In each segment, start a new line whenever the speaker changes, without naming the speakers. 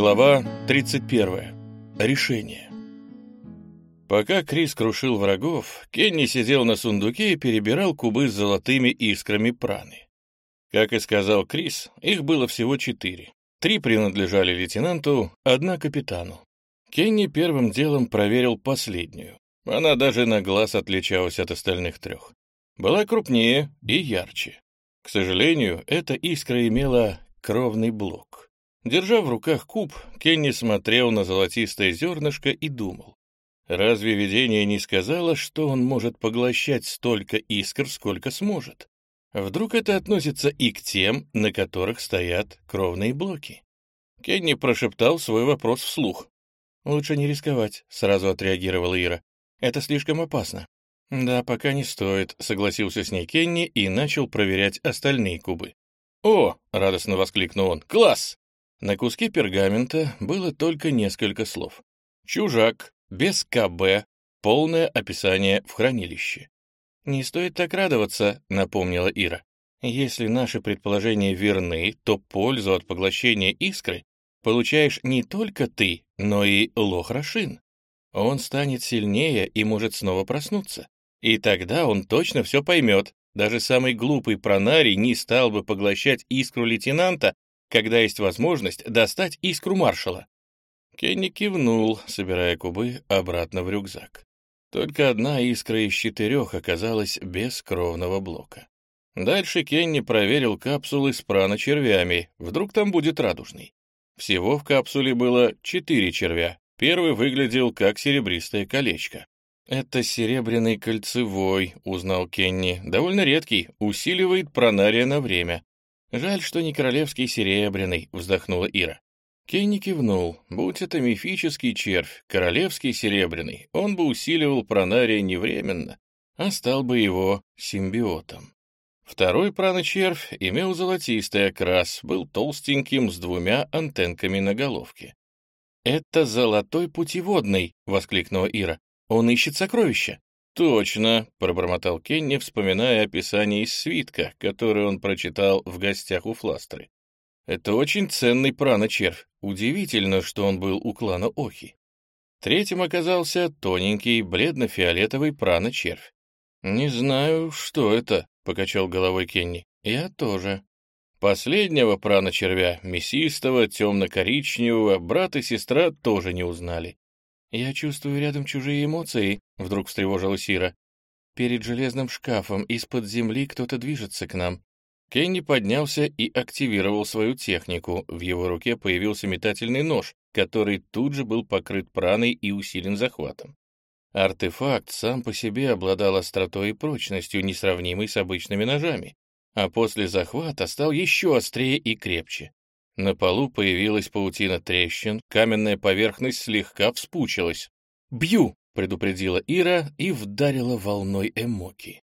Глава 31. Решение. Пока Крис крушил врагов, Кенни сидел на сундуке и перебирал кубы с золотыми искрами праны. Как и сказал Крис, их было всего четыре. Три принадлежали лейтенанту, одна капитану. Кенни первым делом проверил последнюю. Она даже на глаз отличалась от остальных трех. Была крупнее и ярче. К сожалению, эта искра имела кровный блок. Держа в руках куб, Кенни смотрел на золотистое зернышко и думал. Разве видение не сказало, что он может поглощать столько искр, сколько сможет? Вдруг это относится и к тем, на которых стоят кровные блоки? Кенни прошептал свой вопрос вслух. «Лучше не рисковать», — сразу отреагировала Ира. «Это слишком опасно». «Да, пока не стоит», — согласился с ней Кенни и начал проверять остальные кубы. «О!» — радостно воскликнул он. «Класс! На куске пергамента было только несколько слов. «Чужак», без КБ, полное описание в хранилище. «Не стоит так радоваться», — напомнила Ира. «Если наши предположения верны, то пользу от поглощения искры получаешь не только ты, но и Лохрашин. Он станет сильнее и может снова проснуться. И тогда он точно все поймет. Даже самый глупый пронарий не стал бы поглощать искру лейтенанта когда есть возможность достать искру маршала. Кенни кивнул, собирая кубы обратно в рюкзак. Только одна искра из четырех оказалась без кровного блока. Дальше Кенни проверил капсулы с праночервями, вдруг там будет радужный. Всего в капсуле было четыре червя. Первый выглядел как серебристое колечко. «Это серебряный кольцевой», — узнал Кенни. «Довольно редкий, усиливает пронария на время. «Жаль, что не королевский серебряный», — вздохнула Ира. Кенни кивнул. Будь это мифический червь, королевский серебряный, он бы усиливал пронария не временно, а стал бы его симбиотом. Второй праночервь имел золотистый окрас, был толстеньким с двумя антенками на головке. «Это золотой путеводный!» — воскликнула Ира. «Он ищет сокровища!» «Точно», — пробормотал Кенни, вспоминая описание из свитка, который он прочитал в гостях у Фластры. «Это очень ценный праночервь. Удивительно, что он был у клана Охи». Третьим оказался тоненький, бледно-фиолетовый праночервь. «Не знаю, что это», — покачал головой Кенни. «Я тоже». Последнего праночервя, мясистого, темно-коричневого, брат и сестра тоже не узнали. «Я чувствую рядом чужие эмоции», — вдруг встревожилась Ира. «Перед железным шкафом из-под земли кто-то движется к нам». Кенни поднялся и активировал свою технику. В его руке появился метательный нож, который тут же был покрыт праной и усилен захватом. Артефакт сам по себе обладал остротой и прочностью, несравнимой с обычными ножами, а после захвата стал еще острее и крепче. На полу появилась паутина трещин, каменная поверхность слегка вспучилась. «Бью!» — предупредила Ира и вдарила волной эмоки.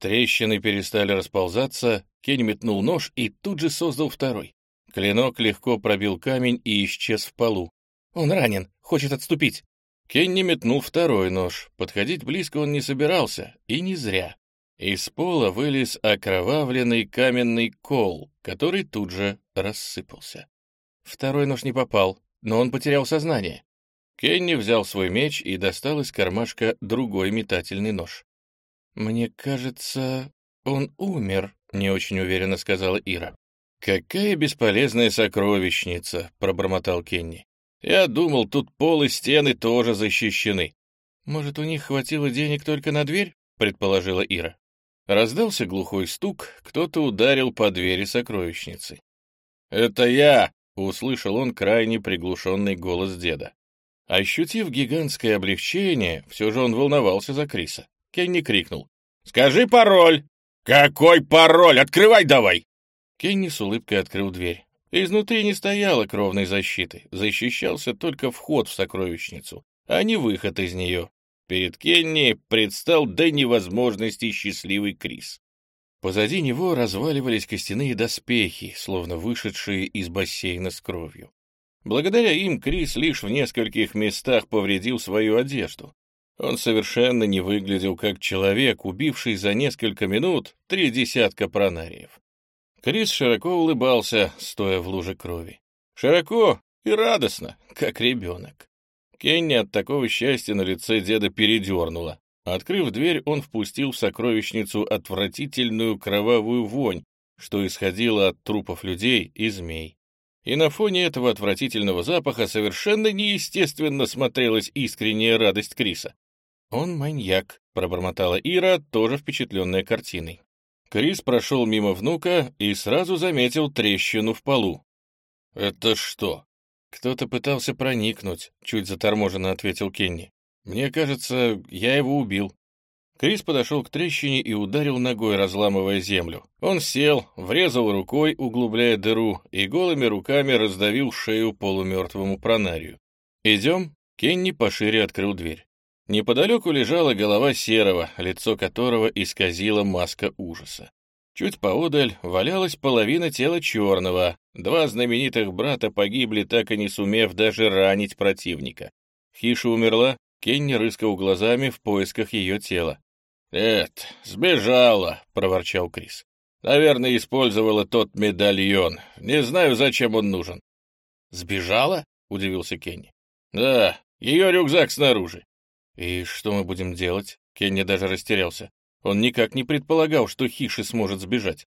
Трещины перестали расползаться, Кень метнул нож и тут же создал второй. Клинок легко пробил камень и исчез в полу. «Он ранен, хочет отступить!» Кенни метнул второй нож. Подходить близко он не собирался, и не зря. Из пола вылез окровавленный каменный кол, который тут же рассыпался. Второй нож не попал, но он потерял сознание. Кенни взял свой меч и достал из кармашка другой метательный нож. «Мне кажется, он умер», — не очень уверенно сказала Ира. «Какая бесполезная сокровищница», — пробормотал Кенни. «Я думал, тут пол и стены тоже защищены». «Может, у них хватило денег только на дверь?» — предположила Ира. Раздался глухой стук, кто-то ударил по двери сокровищницы. «Это я!» — услышал он крайне приглушенный голос деда. Ощутив гигантское облегчение, все же он волновался за Криса. Кенни крикнул. «Скажи пароль!» «Какой пароль? Открывай давай!» Кенни с улыбкой открыл дверь. Изнутри не стояло кровной защиты, защищался только вход в сокровищницу, а не выход из нее. Перед Кенни предстал до невозможности счастливый Крис. Позади него разваливались костяные доспехи, словно вышедшие из бассейна с кровью. Благодаря им Крис лишь в нескольких местах повредил свою одежду. Он совершенно не выглядел как человек, убивший за несколько минут три десятка пронариев. Крис широко улыбался, стоя в луже крови. Широко и радостно, как ребенок. Кенни от такого счастья на лице деда передернуло. Открыв дверь, он впустил в сокровищницу отвратительную кровавую вонь, что исходила от трупов людей и змей. И на фоне этого отвратительного запаха совершенно неестественно смотрелась искренняя радость Криса. «Он маньяк», — пробормотала Ира, тоже впечатленная картиной. Крис прошел мимо внука и сразу заметил трещину в полу. «Это что?» «Кто-то пытался проникнуть», — чуть заторможенно ответил Кенни. «Мне кажется, я его убил». Крис подошел к трещине и ударил ногой, разламывая землю. Он сел, врезал рукой, углубляя дыру, и голыми руками раздавил шею полумертвому пронарию. «Идем?» Кенни пошире открыл дверь. Неподалеку лежала голова серого, лицо которого исказила маска ужаса. Чуть поодаль валялась половина тела черного. Два знаменитых брата погибли, так и не сумев даже ранить противника. Хиша умерла, Кенни рыскал глазами в поисках ее тела. «Нет, сбежала», — проворчал Крис. «Наверное, использовала тот медальон. Не знаю, зачем он нужен». «Сбежала?» — удивился Кенни. «Да, ее рюкзак снаружи. «И что мы будем делать?» Кенни даже растерялся. Он никак не предполагал, что Хиши сможет сбежать.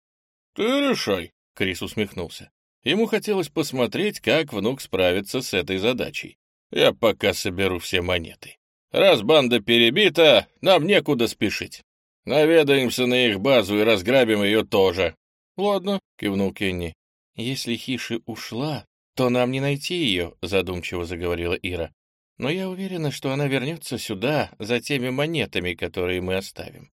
«Ты решай», — Крис усмехнулся. Ему хотелось посмотреть, как внук справится с этой задачей. «Я пока соберу все монеты. Раз банда перебита, нам некуда спешить. Наведаемся на их базу и разграбим ее тоже». «Ладно», — кивнул Кенни. «Если Хиши ушла, то нам не найти ее», — задумчиво заговорила Ира но я уверена, что она вернется сюда за теми монетами, которые мы оставим.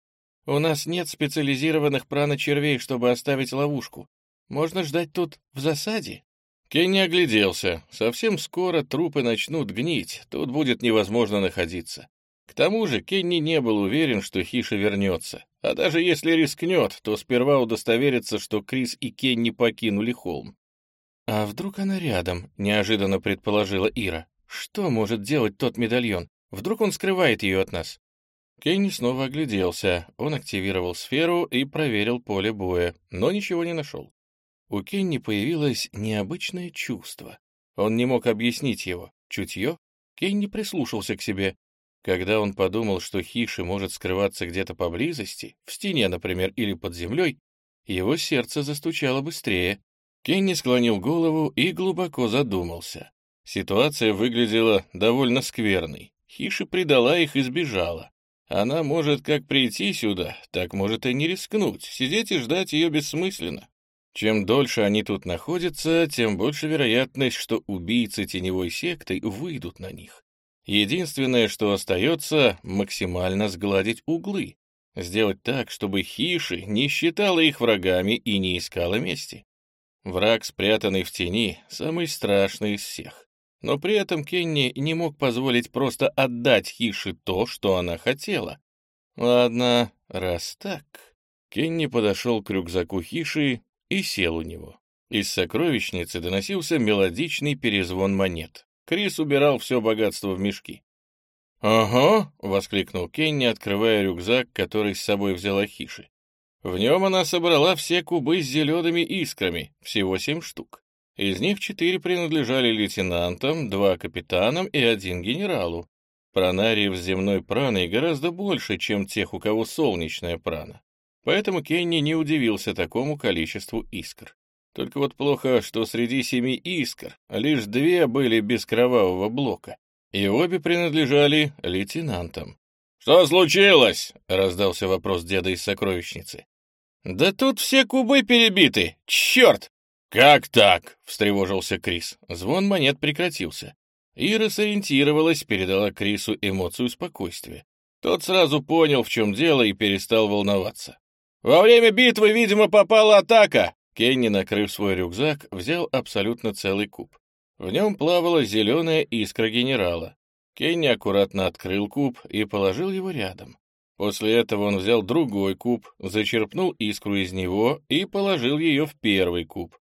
У нас нет специализированных праночервей, чтобы оставить ловушку. Можно ждать тут в засаде?» Кенни огляделся. Совсем скоро трупы начнут гнить, тут будет невозможно находиться. К тому же Кенни не был уверен, что Хиша вернется. А даже если рискнет, то сперва удостоверится, что Крис и Кенни покинули холм. «А вдруг она рядом?» — неожиданно предположила Ира. Что может делать тот медальон? Вдруг он скрывает ее от нас? Кенни снова огляделся. Он активировал сферу и проверил поле боя, но ничего не нашел. У Кенни появилось необычное чувство. Он не мог объяснить его. Чутье? Кенни прислушался к себе. Когда он подумал, что Хиши может скрываться где-то поблизости, в стене, например, или под землей, его сердце застучало быстрее. Кенни склонил голову и глубоко задумался. Ситуация выглядела довольно скверной. Хиши предала их и сбежала. Она может как прийти сюда, так может и не рискнуть. Сидеть и ждать ее бессмысленно. Чем дольше они тут находятся, тем больше вероятность, что убийцы теневой секты выйдут на них. Единственное, что остается, максимально сгладить углы. Сделать так, чтобы Хиши не считала их врагами и не искала мести. Враг, спрятанный в тени, самый страшный из всех. Но при этом Кенни не мог позволить просто отдать Хиши то, что она хотела. Ладно, раз так... Кенни подошел к рюкзаку Хиши и сел у него. Из сокровищницы доносился мелодичный перезвон монет. Крис убирал все богатство в мешки. «Ага!» — воскликнул Кенни, открывая рюкзак, который с собой взяла Хиши. В нем она собрала все кубы с зелеными искрами, всего семь штук. Из них четыре принадлежали лейтенантам, два капитанам и один генералу. Пранариев с земной праной гораздо больше, чем тех, у кого солнечная прана. Поэтому Кенни не удивился такому количеству искр. Только вот плохо, что среди семи искр лишь две были без кровавого блока, и обе принадлежали лейтенантам. «Что случилось?» — раздался вопрос деда из сокровищницы. «Да тут все кубы перебиты! Черт!» «Как так?» — встревожился Крис. Звон монет прекратился. Ира сориентировалась, передала Крису эмоцию спокойствия. Тот сразу понял, в чем дело, и перестал волноваться. «Во время битвы, видимо, попала атака!» Кенни, накрыв свой рюкзак, взял абсолютно целый куб. В нем плавала зеленая искра генерала. Кенни аккуратно открыл куб и положил его рядом. После этого он взял другой куб, зачерпнул искру из него и положил ее в первый куб.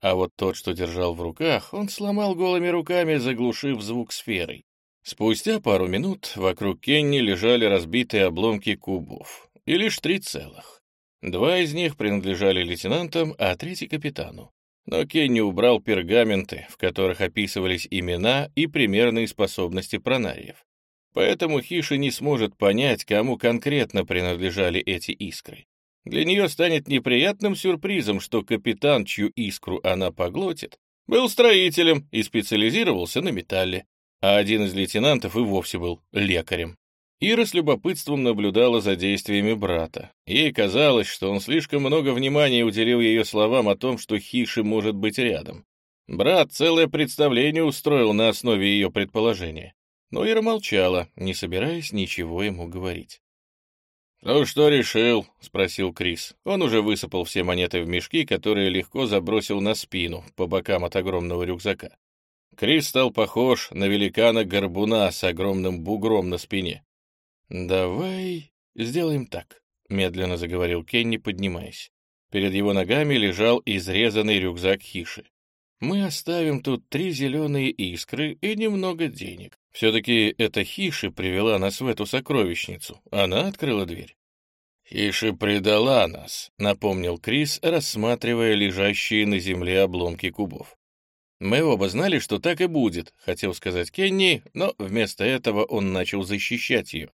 А вот тот, что держал в руках, он сломал голыми руками, заглушив звук сферой. Спустя пару минут вокруг Кенни лежали разбитые обломки кубов, и лишь три целых. Два из них принадлежали лейтенантам, а третий — капитану. но Кенни убрал пергаменты, в которых описывались имена и примерные способности пронариев. Поэтому Хиша не сможет понять, кому конкретно принадлежали эти искры. Для нее станет неприятным сюрпризом, что капитан, чью искру она поглотит, был строителем и специализировался на металле, а один из лейтенантов и вовсе был лекарем. Ира с любопытством наблюдала за действиями брата. Ей казалось, что он слишком много внимания уделил ее словам о том, что Хиши может быть рядом. Брат целое представление устроил на основе ее предположения. Но Ира молчала, не собираясь ничего ему говорить. «Ну что решил?» — спросил Крис. Он уже высыпал все монеты в мешки, которые легко забросил на спину, по бокам от огромного рюкзака. Крис стал похож на великана-горбуна с огромным бугром на спине. «Давай сделаем так», — медленно заговорил Кенни, поднимаясь. Перед его ногами лежал изрезанный рюкзак Хиши. «Мы оставим тут три зеленые искры и немного денег. Все-таки эта Хиши привела нас в эту сокровищницу. Она открыла дверь». «Хиши предала нас», — напомнил Крис, рассматривая лежащие на земле обломки кубов. «Мы оба знали, что так и будет», — хотел сказать Кенни, но вместо этого он начал защищать ее.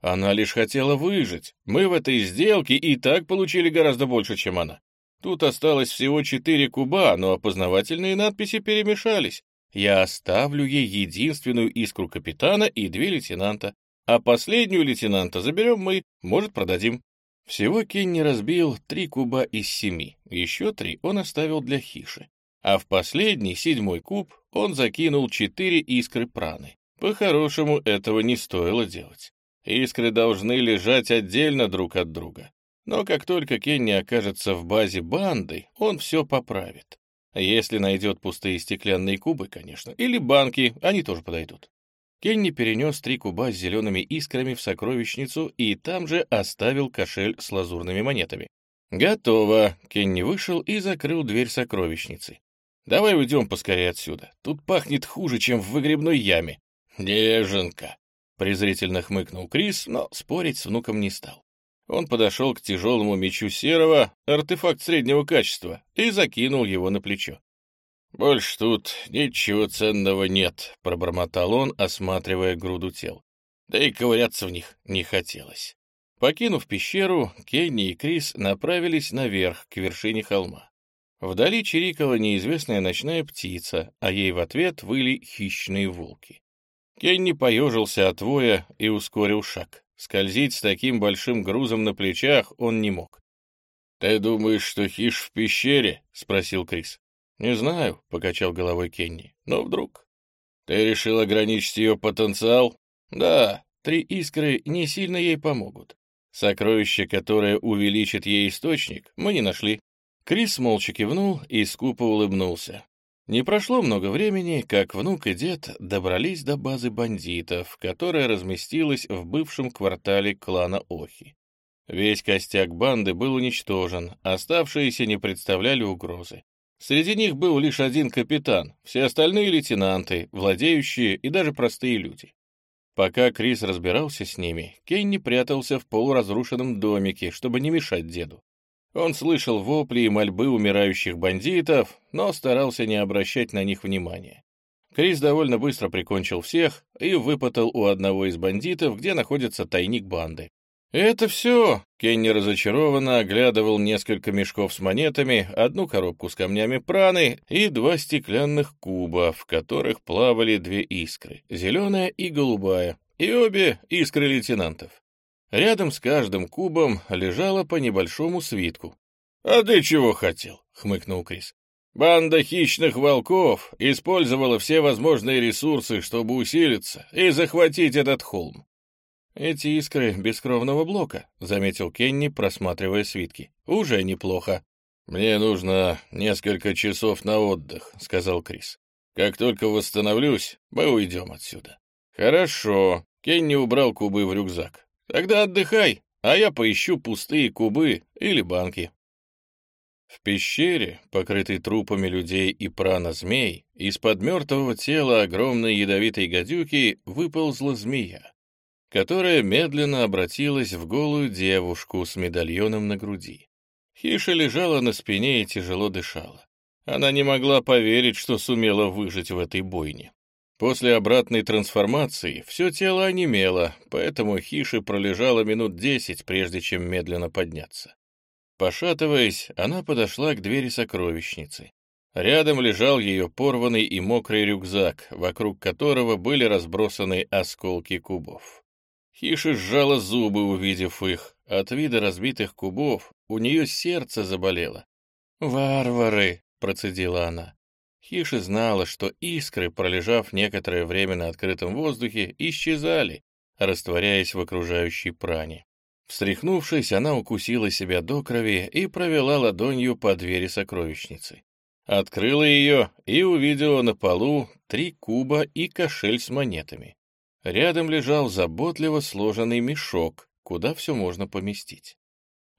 Она лишь хотела выжить. Мы в этой сделке и так получили гораздо больше, чем она. Тут осталось всего четыре куба, но опознавательные надписи перемешались. Я оставлю ей единственную искру капитана и две лейтенанта, а последнюю лейтенанта заберем мы, может, продадим. Всего Кенни разбил три куба из семи, еще три он оставил для Хиши. А в последний, седьмой куб, он закинул четыре искры праны. По-хорошему, этого не стоило делать. Искры должны лежать отдельно друг от друга. Но как только Кенни окажется в базе банды, он все поправит. Если найдет пустые стеклянные кубы, конечно, или банки, они тоже подойдут. Кенни перенес три куба с зелеными искрами в сокровищницу и там же оставил кошель с лазурными монетами. «Готово!» — Кенни вышел и закрыл дверь сокровищницы. «Давай уйдем поскорее отсюда. Тут пахнет хуже, чем в выгребной яме». «Неженка!» Презрительно хмыкнул Крис, но спорить с внуком не стал. Он подошел к тяжелому мечу серого, артефакт среднего качества, и закинул его на плечо. «Больше тут ничего ценного нет», — пробормотал он, осматривая груду тел. Да и ковыряться в них не хотелось. Покинув пещеру, Кенни и Крис направились наверх, к вершине холма. Вдали чирикала неизвестная ночная птица, а ей в ответ выли хищные волки. Кенни поежился от воя и ускорил шаг. Скользить с таким большим грузом на плечах он не мог. «Ты думаешь, что хиш в пещере?» — спросил Крис. «Не знаю», — покачал головой Кенни. «Но вдруг...» «Ты решил ограничить ее потенциал?» «Да, три искры не сильно ей помогут. Сокровище, которое увеличит ей источник, мы не нашли». Крис молча кивнул и скупо улыбнулся. Не прошло много времени, как внук и дед добрались до базы бандитов, которая разместилась в бывшем квартале клана Охи. Весь костяк банды был уничтожен, оставшиеся не представляли угрозы. Среди них был лишь один капитан, все остальные — лейтенанты, владеющие и даже простые люди. Пока Крис разбирался с ними, Кенни прятался в полуразрушенном домике, чтобы не мешать деду. Он слышал вопли и мольбы умирающих бандитов, но старался не обращать на них внимания. Крис довольно быстро прикончил всех и выпытал у одного из бандитов, где находится тайник банды. «Это все!» — Кенни разочарованно оглядывал несколько мешков с монетами, одну коробку с камнями праны и два стеклянных куба, в которых плавали две искры — зеленая и голубая, и обе — искры лейтенантов. Рядом с каждым кубом лежало по небольшому свитку. «А ты чего хотел?» — хмыкнул Крис. «Банда хищных волков использовала все возможные ресурсы, чтобы усилиться и захватить этот холм». «Эти искры бескровного блока», — заметил Кенни, просматривая свитки. «Уже неплохо». «Мне нужно несколько часов на отдых», — сказал Крис. «Как только восстановлюсь, мы уйдем отсюда». «Хорошо». Кенни убрал кубы в рюкзак. Тогда отдыхай, а я поищу пустые кубы или банки. В пещере, покрытой трупами людей и прана-змей, из-под мертвого тела огромной ядовитой гадюки выползла змея, которая медленно обратилась в голую девушку с медальоном на груди. Хиша лежала на спине и тяжело дышала. Она не могла поверить, что сумела выжить в этой бойне. После обратной трансформации все тело онемело, поэтому Хиши пролежала минут десять, прежде чем медленно подняться. Пошатываясь, она подошла к двери сокровищницы. Рядом лежал ее порванный и мокрый рюкзак, вокруг которого были разбросаны осколки кубов. Хиша сжала зубы, увидев их. От вида разбитых кубов у нее сердце заболело. «Варвары!» — процедила она. Хиша знала, что искры, пролежав некоторое время на открытом воздухе, исчезали, растворяясь в окружающей пране. Встряхнувшись, она укусила себя до крови и провела ладонью по двери сокровищницы. Открыла ее и увидела на полу три куба и кошель с монетами. Рядом лежал заботливо сложенный мешок, куда все можно поместить.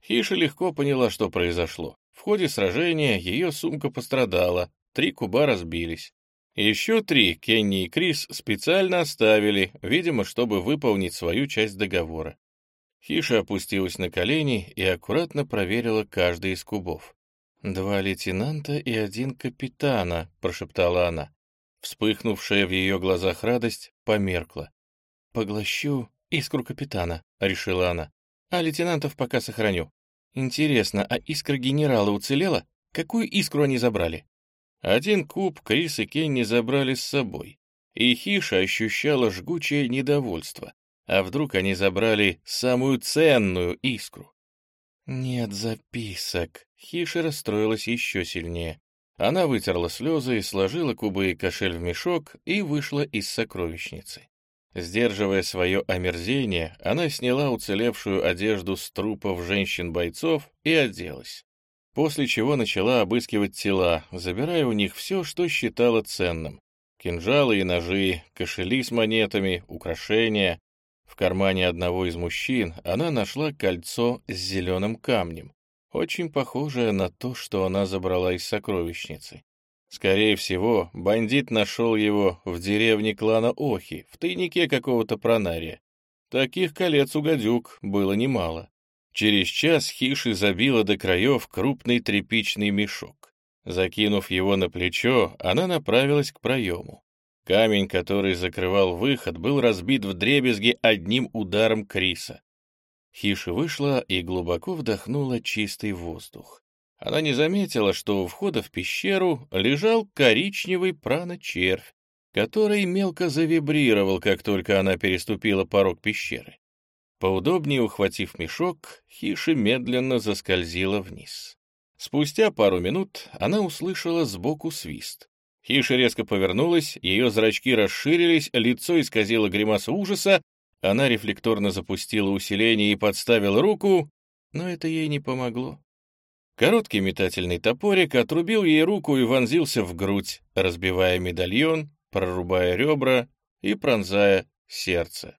Хиша легко поняла, что произошло. В ходе сражения ее сумка пострадала, три куба разбились. Еще три Кенни и Крис специально оставили, видимо, чтобы выполнить свою часть договора. Хиша опустилась на колени и аккуратно проверила каждый из кубов. «Два лейтенанта и один капитана», — прошептала она. Вспыхнувшая в ее глазах радость померкла. «Поглощу искру капитана», — решила она. «А лейтенантов пока сохраню. Интересно, а искра генерала уцелела? Какую искру они забрали?» Один куб Крис и Кенни забрали с собой, и Хиша ощущала жгучее недовольство. А вдруг они забрали самую ценную искру? «Нет записок». Хиша расстроилась еще сильнее. Она вытерла слезы, сложила кубы и кошель в мешок и вышла из сокровищницы. Сдерживая свое омерзение, она сняла уцелевшую одежду с трупов женщин-бойцов и оделась. После чего начала обыскивать тела, забирая у них все, что считала ценным. Кинжалы и ножи, кошели с монетами, украшения. В кармане одного из мужчин она нашла кольцо с зеленым камнем, очень похожее на то, что она забрала из сокровищницы. Скорее всего, бандит нашел его в деревне клана Охи, в тайнике какого-то пронария. Таких колец у гадюк было немало. Через час Хиши забила до краев крупный тряпичный мешок. Закинув его на плечо, она направилась к проему. Камень, который закрывал выход, был разбит в дребезги одним ударом Криса. Хиши вышла и глубоко вдохнула чистый воздух. Она не заметила, что у входа в пещеру лежал коричневый праночервь, который мелко завибрировал, как только она переступила порог пещеры. Поудобнее ухватив мешок, Хиши медленно заскользила вниз. Спустя пару минут она услышала сбоку свист. Хиша резко повернулась, ее зрачки расширились, лицо исказило гримаса ужаса, она рефлекторно запустила усиление и подставила руку, но это ей не помогло. Короткий метательный топорик отрубил ей руку и вонзился в грудь, разбивая медальон, прорубая ребра и пронзая сердце.